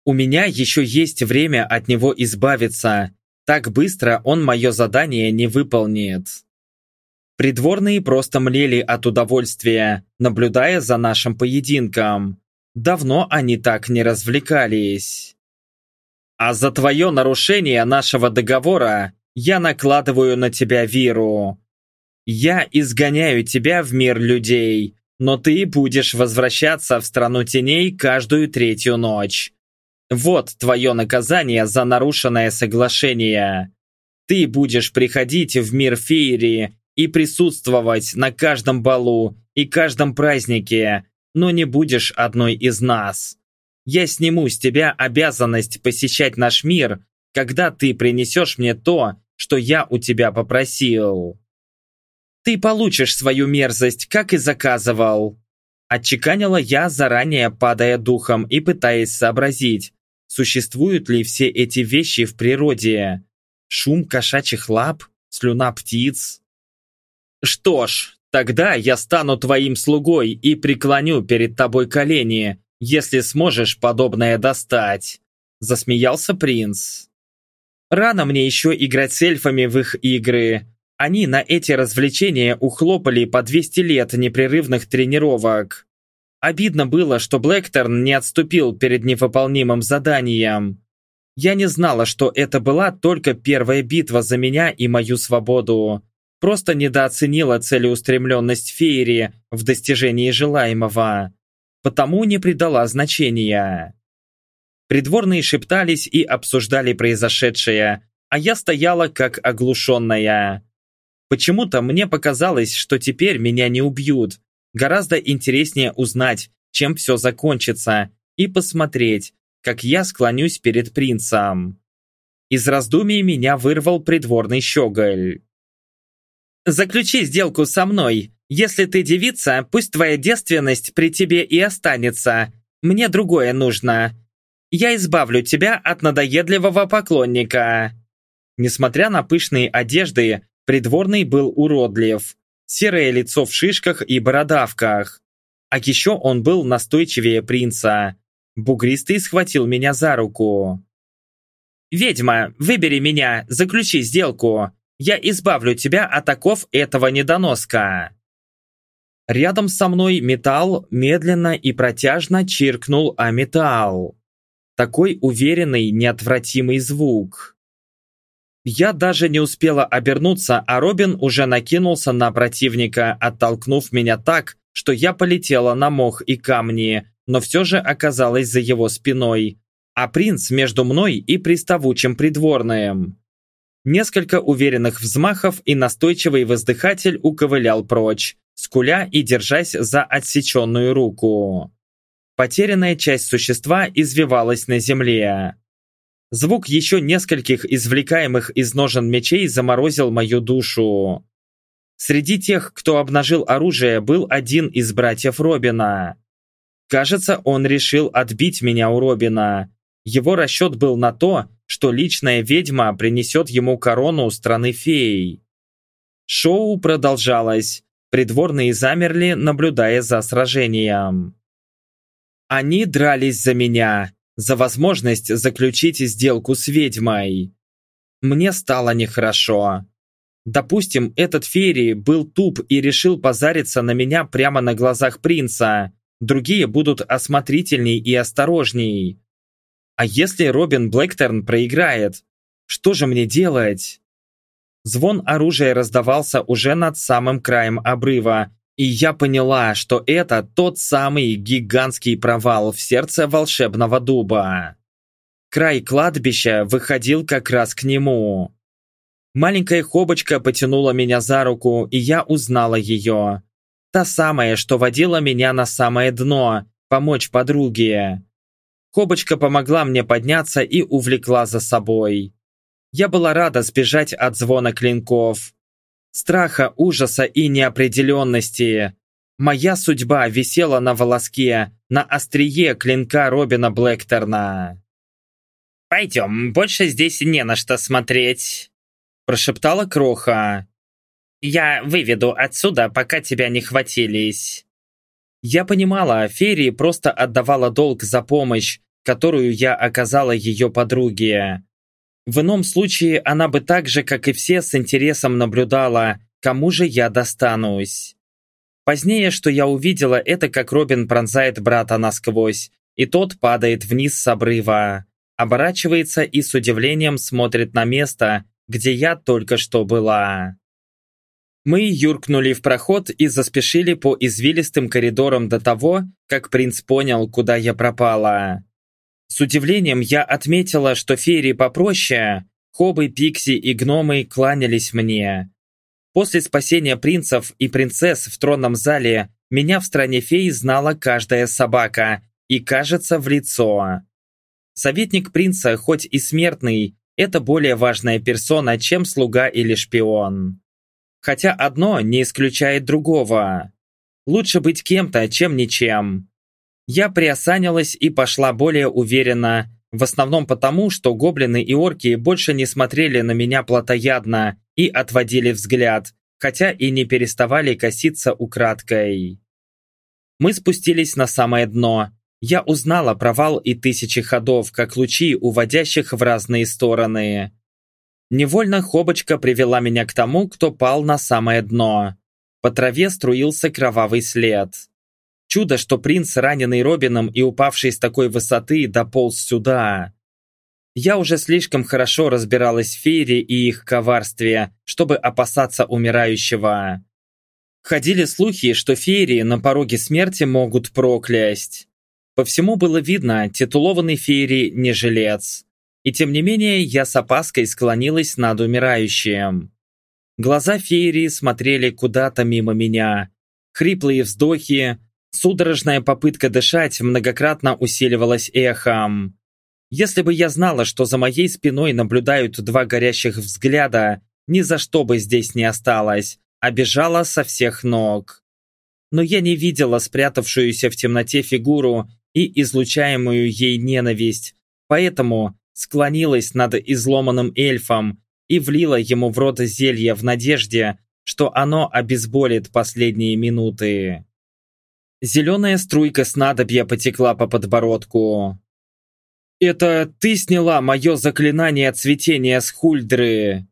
У меня еще есть время от него избавиться. Так быстро он мое задание не выполнит. Придворные просто млели от удовольствия, наблюдая за нашим поединком. Давно они так не развлекались. А за твое нарушение нашего договора я накладываю на тебя виру. Я изгоняю тебя в мир людей, но ты будешь возвращаться в страну теней каждую третью ночь. Вот твое наказание за нарушенное соглашение. Ты будешь приходить в мир феерии и присутствовать на каждом балу и каждом празднике, но не будешь одной из нас я сниму с тебя обязанность посещать наш мир, когда ты принесешь мне то, что я у тебя попросил. Ты получишь свою мерзость, как и заказывал. Отчеканила я, заранее падая духом и пытаясь сообразить, существуют ли все эти вещи в природе. Шум кошачьих лап, слюна птиц. Что ж, тогда я стану твоим слугой и преклоню перед тобой колени, если сможешь подобное достать», – засмеялся принц. «Рано мне еще играть с эльфами в их игры. Они на эти развлечения ухлопали по 200 лет непрерывных тренировок. Обидно было, что Блэкторн не отступил перед невыполнимым заданием. Я не знала, что это была только первая битва за меня и мою свободу. Просто недооценила целеустремленность Фейри в достижении желаемого. Потому не придала значения. Придворные шептались и обсуждали произошедшее, а я стояла как оглушенная. Почему-то мне показалось, что теперь меня не убьют. Гораздо интереснее узнать, чем все закончится, и посмотреть, как я склонюсь перед принцем. Из раздумий меня вырвал придворный щеголь. «Заключи сделку со мной. Если ты девица, пусть твоя девственность при тебе и останется. Мне другое нужно. Я избавлю тебя от надоедливого поклонника». Несмотря на пышные одежды, придворный был уродлив. Серое лицо в шишках и бородавках. А еще он был настойчивее принца. Бугристый схватил меня за руку. «Ведьма, выбери меня, заключи сделку. Я избавлю тебя от оков этого недоноска». Рядом со мной металл медленно и протяжно чиркнул о металл. Такой уверенный, неотвратимый звук. Я даже не успела обернуться, а Робин уже накинулся на противника, оттолкнув меня так, что я полетела на мох и камни, но все же оказалась за его спиной, а принц между мной и приставучим придворным. Несколько уверенных взмахов и настойчивый воздыхатель уковылял прочь, скуля и держась за отсеченную руку. Потерянная часть существа извивалась на земле. Звук еще нескольких извлекаемых из ножен мечей заморозил мою душу. Среди тех, кто обнажил оружие, был один из братьев Робина. Кажется, он решил отбить меня у Робина. Его расчет был на то, что личная ведьма принесет ему корону страны фей. Шоу продолжалось. Придворные замерли, наблюдая за сражением. Они дрались за меня, за возможность заключить сделку с ведьмой. Мне стало нехорошо. Допустим, этот Ферри был туп и решил позариться на меня прямо на глазах принца. Другие будут осмотрительней и осторожней. А если Робин Блэкторн проиграет? Что же мне делать? Звон оружия раздавался уже над самым краем обрыва, и я поняла, что это тот самый гигантский провал в сердце волшебного дуба. Край кладбища выходил как раз к нему. Маленькая хобочка потянула меня за руку, и я узнала ее. Та самая, что водила меня на самое дно, помочь подруге. Хобочка помогла мне подняться и увлекла за собой. Я была рада сбежать от звона клинков страха, ужаса и неопределенности. Моя судьба висела на волоске, на острие клинка Робина Блэкторна. «Пойдем, больше здесь не на что смотреть», – прошептала Кроха. «Я выведу отсюда, пока тебя не хватились». Я понимала, Ферри просто отдавала долг за помощь, которую я оказала ее подруге. В ином случае она бы так же, как и все, с интересом наблюдала, кому же я достанусь. Позднее, что я увидела, это как Робин пронзает брата насквозь, и тот падает вниз с обрыва, оборачивается и с удивлением смотрит на место, где я только что была. Мы юркнули в проход и заспешили по извилистым коридорам до того, как принц понял, куда я пропала. С удивлением я отметила, что феи попроще, хобы, пикси и гномы кланялись мне. После спасения принцев и принцесс в тронном зале меня в стране фей знала каждая собака и, кажется, в лицо. Советник принца, хоть и смертный, это более важная персона, чем слуга или шпион. Хотя одно не исключает другого. Лучше быть кем-то, чем ничем. Я приосанилась и пошла более уверенно, в основном потому, что гоблины и орки больше не смотрели на меня плотоядно и отводили взгляд, хотя и не переставали коситься украдкой. Мы спустились на самое дно. Я узнала провал и тысячи ходов, как лучи, уводящих в разные стороны. Невольно хобочка привела меня к тому, кто пал на самое дно. По траве струился кровавый след. Чудо, что принц, раненый Робином и упавший с такой высоты, дополз сюда. Я уже слишком хорошо разбиралась в феере и их коварстве, чтобы опасаться умирающего. Ходили слухи, что феерии на пороге смерти могут проклясть. По всему было видно, титулованный феерии не жилец. И тем не менее, я с опаской склонилась над умирающим. Глаза феерии смотрели куда-то мимо меня. Хриплые вздохи, судорожная попытка дышать многократно усиливалась эхом. Если бы я знала, что за моей спиной наблюдают два горящих взгляда, ни за что бы здесь не осталось, а бежала со всех ног. Но я не видела спрятавшуюся в темноте фигуру и излучаемую ей ненависть, поэтому склонилась над изломанным эльфом и влила ему в рот зелье в надежде, что оно обезболит последние минуты. Зеленая струйка снадобья потекла по подбородку. «Это ты сняла мое заклинание цветения с хульдры?»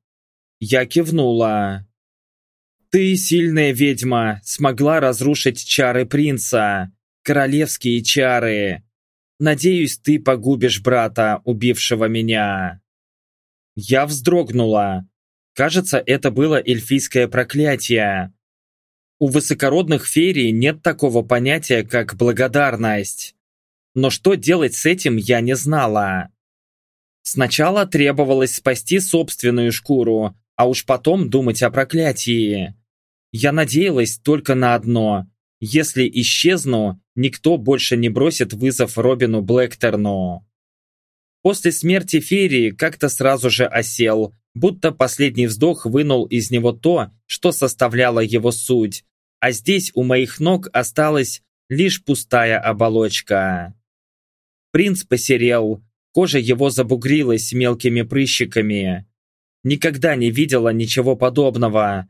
Я кивнула. «Ты, сильная ведьма, смогла разрушить чары принца, королевские чары. Надеюсь, ты погубишь брата, убившего меня». Я вздрогнула. Кажется, это было эльфийское проклятие. У высокородных ферий нет такого понятия, как благодарность. Но что делать с этим, я не знала. Сначала требовалось спасти собственную шкуру, а уж потом думать о проклятии. Я надеялась только на одно. Если исчезну, никто больше не бросит вызов Робину Блэктерну. После смерти Ферии как-то сразу же осел, будто последний вздох вынул из него то, что составляло его суть, а здесь у моих ног осталась лишь пустая оболочка. Принц посерел, кожа его забугрилась мелкими прыщиками. Никогда не видела ничего подобного.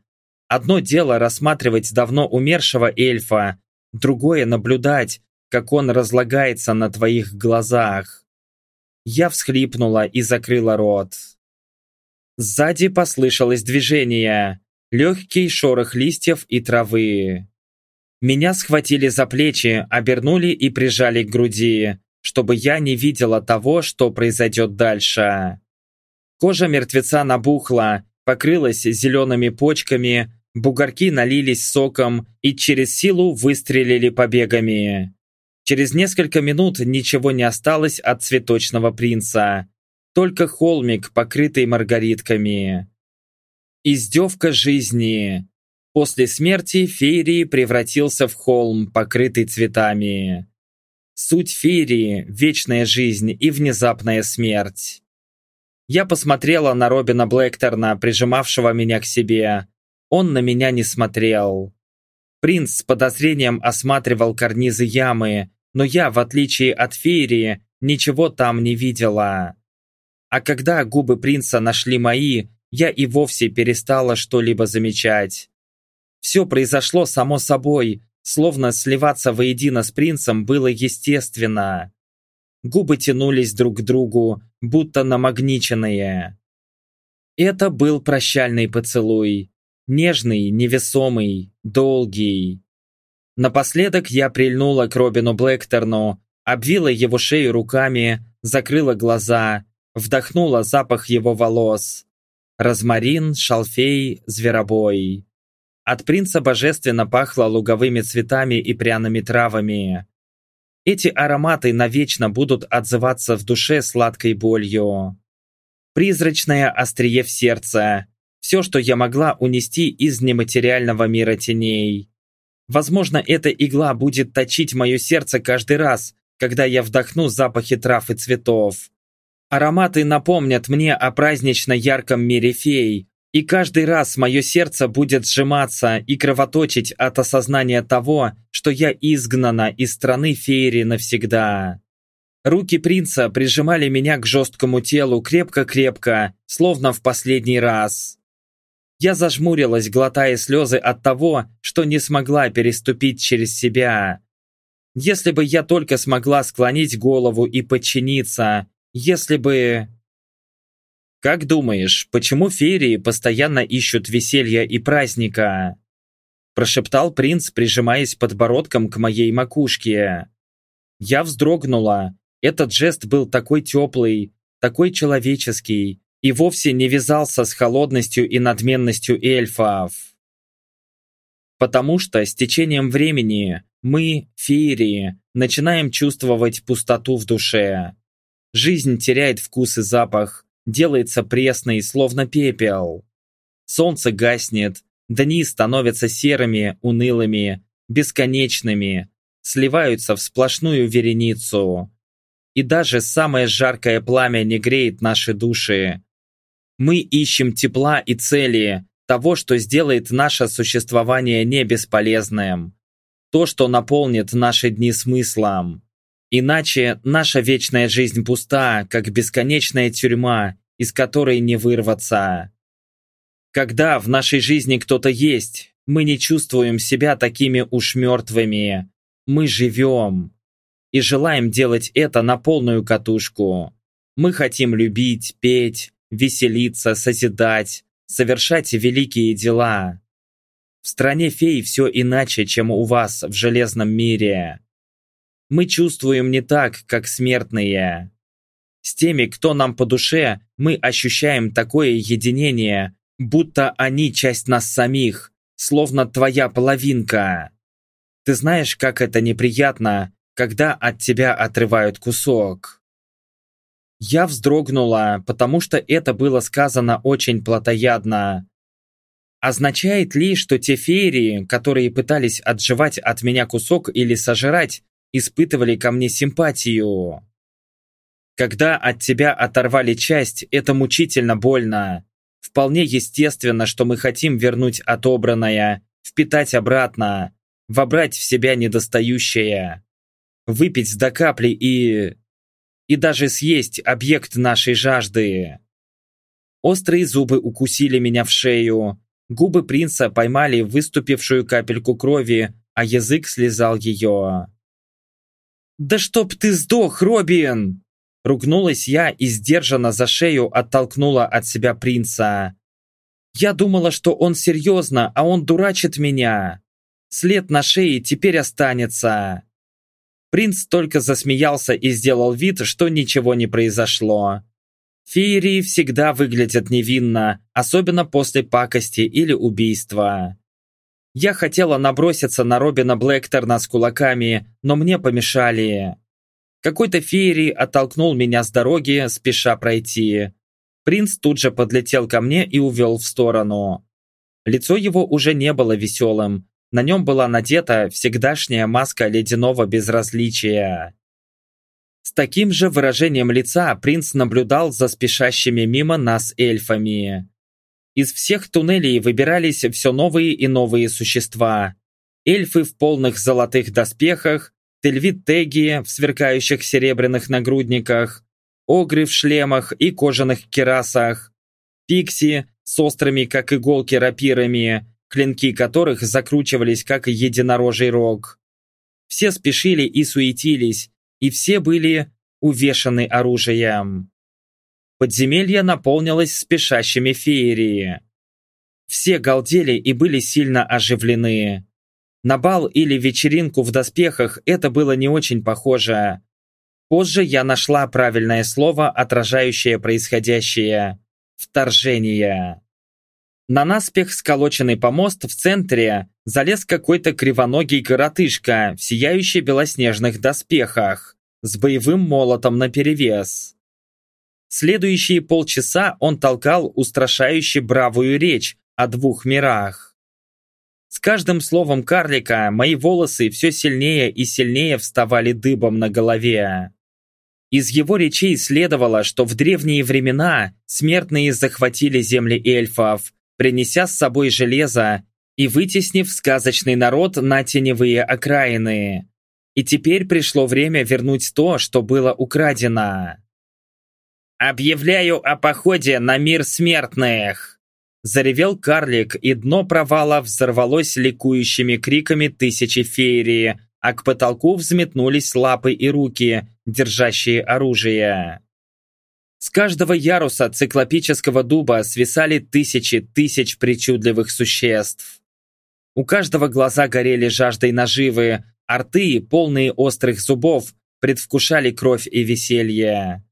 Одно дело рассматривать давно умершего эльфа, другое наблюдать, как он разлагается на твоих глазах. Я всхлипнула и закрыла рот. Сзади послышалось движение, легкий шорох листьев и травы. Меня схватили за плечи, обернули и прижали к груди, чтобы я не видела того, что произойдет дальше. Кожа мертвеца набухла, покрылась зелеными почками, бугорки налились соком и через силу выстрелили побегами. Через несколько минут ничего не осталось от цветочного принца только холмик, покрытый маргаритками. Издевка жизни. После смерти феерии превратился в холм, покрытый цветами. Суть феерии – вечная жизнь и внезапная смерть. Я посмотрела на Робина Блэкторна, прижимавшего меня к себе. Он на меня не смотрел. Принц с подозрением осматривал карнизы ямы, но я, в отличие от феерии, ничего там не видела. А когда губы принца нашли мои, я и вовсе перестала что-либо замечать. Все произошло само собой, словно сливаться воедино с принцем было естественно. Губы тянулись друг к другу, будто намагниченные. Это был прощальный поцелуй. Нежный, невесомый, долгий. Напоследок я прильнула к Робину Блэкторну, обвила его шею руками, закрыла глаза, Вдохнула запах его волос. Розмарин, шалфей, зверобой. От принца божественно пахло луговыми цветами и пряными травами. Эти ароматы навечно будут отзываться в душе сладкой болью. Призрачное острие в сердце. Все, что я могла унести из нематериального мира теней. Возможно, эта игла будет точить мое сердце каждый раз, когда я вдохну запахи трав и цветов. Ароматы напомнят мне о празднично ярком мире фей, и каждый раз мое сердце будет сжиматься и кровоточить от осознания того, что я изгнана из страны феери навсегда. Руки принца прижимали меня к жесткому телу крепко-крепко, словно в последний раз. Я зажмурилась, глотая слезы от того, что не смогла переступить через себя. Если бы я только смогла склонить голову и подчиниться, если бы... Как думаешь, почему феерии постоянно ищут веселья и праздника? прошептал принц, прижимаясь подбородком к моей макушке. Я вздрогнула. Этот жест был такой теплый, такой человеческий и вовсе не вязался с холодностью и надменностью эльфов. Потому что с течением времени мы, феерии, начинаем чувствовать пустоту в душе. Жизнь теряет вкус и запах, делается пресной, словно пепел. Солнце гаснет, Дни становятся серыми, унылыми, бесконечными, сливаются в сплошную вереницу. И даже самое жаркое пламя не греет наши души. Мы ищем тепла и цели, того, что сделает наше существование не бесполезным. То, что наполнит наши дни смыслом. Иначе наша вечная жизнь пуста, как бесконечная тюрьма, из которой не вырваться. Когда в нашей жизни кто-то есть, мы не чувствуем себя такими уж мертвыми. Мы живем. И желаем делать это на полную катушку. Мы хотим любить, петь, веселиться, созидать, совершать великие дела. В стране фей все иначе, чем у вас в железном мире. Мы чувствуем не так, как смертные. С теми, кто нам по душе, мы ощущаем такое единение, Будто они часть нас самих, словно твоя половинка. Ты знаешь, как это неприятно, когда от тебя отрывают кусок. Я вздрогнула, потому что это было сказано очень плотоядно. Означает ли, что те феерии, которые пытались отживать от меня кусок или сожрать, испытывали ко мне симпатию? Когда от тебя оторвали часть, это мучительно больно. Вполне естественно, что мы хотим вернуть отобранное, впитать обратно, вобрать в себя недостающее, выпить до капли и... и даже съесть объект нашей жажды. Острые зубы укусили меня в шею, губы принца поймали выступившую капельку крови, а язык слезал ее. «Да чтоб ты сдох, Робин!» Ругнулась я и сдержанно за шею оттолкнула от себя принца. Я думала, что он серьезно, а он дурачит меня. След на шее теперь останется. Принц только засмеялся и сделал вид, что ничего не произошло. Феерии всегда выглядят невинно, особенно после пакости или убийства. Я хотела наброситься на Робина Блэкторна с кулаками, но мне помешали. Какой-то феерий оттолкнул меня с дороги, спеша пройти. Принц тут же подлетел ко мне и увел в сторону. Лицо его уже не было веселым. На нем была надета всегдашняя маска ледяного безразличия. С таким же выражением лица принц наблюдал за спешащими мимо нас эльфами. Из всех туннелей выбирались все новые и новые существа. Эльфы в полных золотых доспехах, тельвит-теги в сверкающих серебряных нагрудниках, огры в шлемах и кожаных керасах, пикси с острыми, как иголки, рапирами, клинки которых закручивались, как единорожий рог. Все спешили и суетились, и все были увешаны оружием. Подземелье наполнилось спешащими феерии. Все галдели и были сильно оживлены. На бал или вечеринку в доспехах это было не очень похоже. Позже я нашла правильное слово, отражающее происходящее. Вторжение. На наспех сколоченный помост в центре залез какой-то кривоногий коротышка в сияющей белоснежных доспехах с боевым молотом наперевес. Следующие полчаса он толкал устрашающе бравую речь о двух мирах. С каждым словом карлика мои волосы все сильнее и сильнее вставали дыбом на голове. Из его речей следовало, что в древние времена смертные захватили земли эльфов, принеся с собой железо и вытеснив сказочный народ на теневые окраины. И теперь пришло время вернуть то, что было украдено. «Объявляю о походе на мир смертных!» Заревел карлик, и дно провала взорвалось ликующими криками тысячи феерии, а к потолку взметнулись лапы и руки, держащие оружие. С каждого яруса циклопического дуба свисали тысячи тысяч причудливых существ. У каждого глаза горели жаждой наживы, а рты, полные острых зубов, предвкушали кровь и веселье.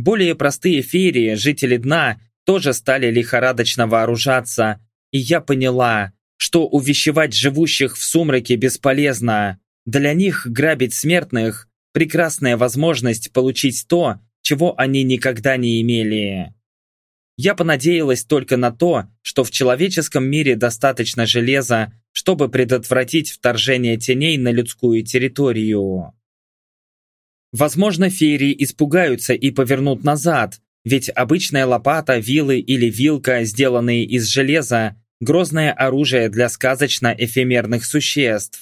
Более простые феерии, жители дна, тоже стали лихорадочно вооружаться, и я поняла, что увещевать живущих в сумраке бесполезно. Для них грабить смертных – прекрасная возможность получить то, чего они никогда не имели. Я понадеялась только на то, что в человеческом мире достаточно железа, чтобы предотвратить вторжение теней на людскую территорию. Возможно, феи испугаются и повернут назад, ведь обычная лопата, вилы или вилка, сделанные из железа, грозное оружие для сказочно-эфемерных существ.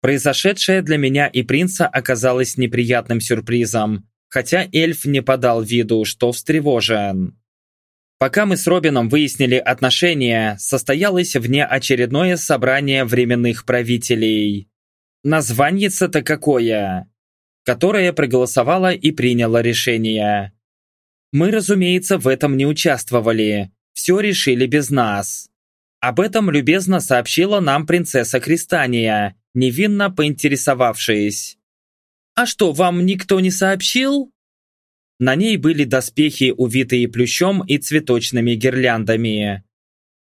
Произошедшее для меня и принца оказалось неприятным сюрпризом, хотя эльф не подал виду, что встревожен. Пока мы с Робином выяснили отношения, состоялось внеочередное собрание временных правителей. Названьице-то какое? Которое проголосовало и приняло решение. Мы, разумеется, в этом не участвовали. Все решили без нас. Об этом любезно сообщила нам принцесса Кристания, невинно поинтересовавшись. «А что, вам никто не сообщил?» На ней были доспехи, увитые плющом и цветочными гирляндами.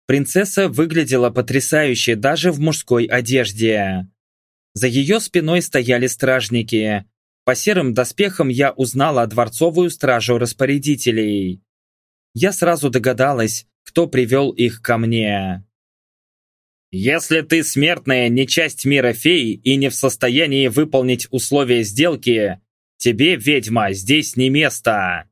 Принцесса выглядела потрясающе даже в мужской одежде. За ее спиной стояли стражники, по серым доспехам я узнала дворцовую стражу распорядителей. Я сразу догадалась, кто привел их ко мне. «Если ты смертная не часть мира фей и не в состоянии выполнить условия сделки, тебе, ведьма, здесь не место!»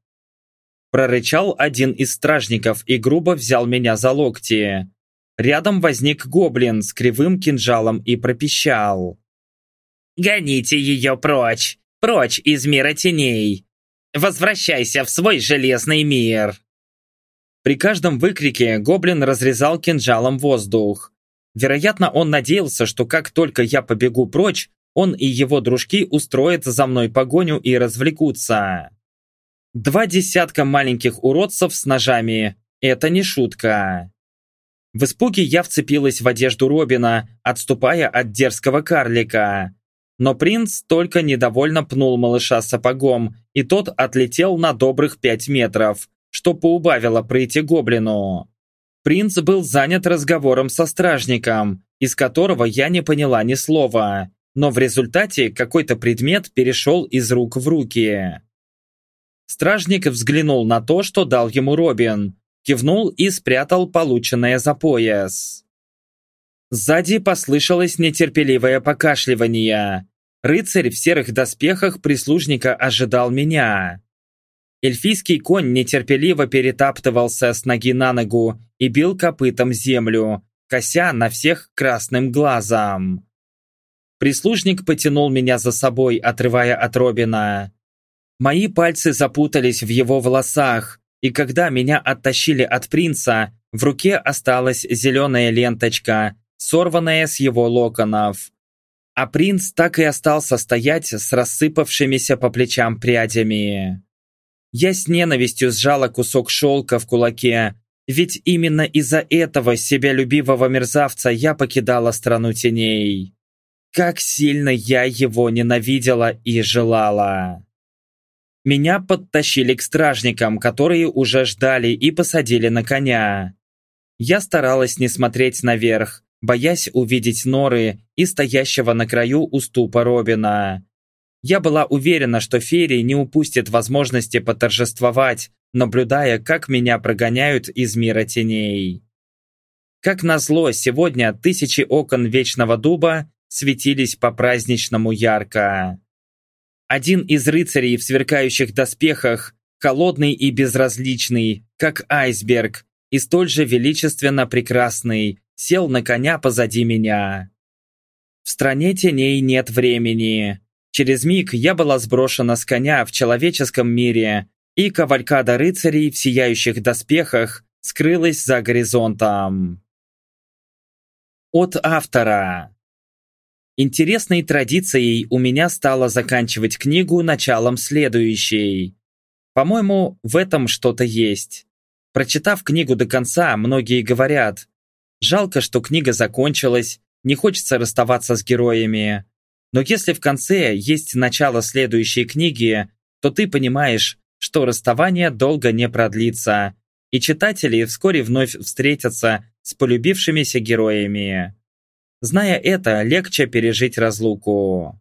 Прорычал один из стражников и грубо взял меня за локти. Рядом возник гоблин с кривым кинжалом и пропищал. «Гоните ее прочь! Прочь из мира теней! Возвращайся в свой железный мир!» При каждом выкрике гоблин разрезал кинжалом воздух. Вероятно, он надеялся, что как только я побегу прочь, он и его дружки устроят за мной погоню и развлекутся. Два десятка маленьких уродцев с ножами – это не шутка. В испуге я вцепилась в одежду Робина, отступая от дерзкого карлика. Но принц только недовольно пнул малыша сапогом, и тот отлетел на добрых пять метров, что поубавило пройти гоблину. Принц был занят разговором со стражником, из которого я не поняла ни слова, но в результате какой-то предмет перешел из рук в руки. Стражник взглянул на то, что дал ему Робин, кивнул и спрятал полученное за пояс. Сзади послышалось нетерпеливое покашливание. Рыцарь в серых доспехах прислужника ожидал меня. Эльфийский конь нетерпеливо перетаптывался с ноги на ногу и бил копытом землю, кося на всех красным глазом. Прислужник потянул меня за собой, отрывая от Робина. Мои пальцы запутались в его волосах, и когда меня оттащили от принца, в руке осталась зеленая ленточка, сорванная с его локонов а принц так и остался стоять с рассыпавшимися по плечам прядями. Я с ненавистью сжала кусок шелка в кулаке, ведь именно из-за этого себялюбивого мерзавца я покидала страну теней. Как сильно я его ненавидела и желала. Меня подтащили к стражникам, которые уже ждали и посадили на коня. Я старалась не смотреть наверх, боясь увидеть норы и стоящего на краю уступа Робина. Я была уверена, что Ферри не упустит возможности поторжествовать, наблюдая, как меня прогоняют из мира теней. Как назло, сегодня тысячи окон Вечного Дуба светились по-праздничному ярко. Один из рыцарей в сверкающих доспехах, холодный и безразличный, как айсберг, и столь же величественно прекрасный, сел на коня позади меня. В стране теней нет времени. Через миг я была сброшена с коня в человеческом мире, и кавалькада рыцарей в сияющих доспехах скрылась за горизонтом. От автора. Интересной традицией у меня стало заканчивать книгу началом следующей. По-моему, в этом что-то есть. Прочитав книгу до конца, многие говорят, Жалко, что книга закончилась, не хочется расставаться с героями. Но если в конце есть начало следующей книги, то ты понимаешь, что расставание долго не продлится, и читатели вскоре вновь встретятся с полюбившимися героями. Зная это, легче пережить разлуку.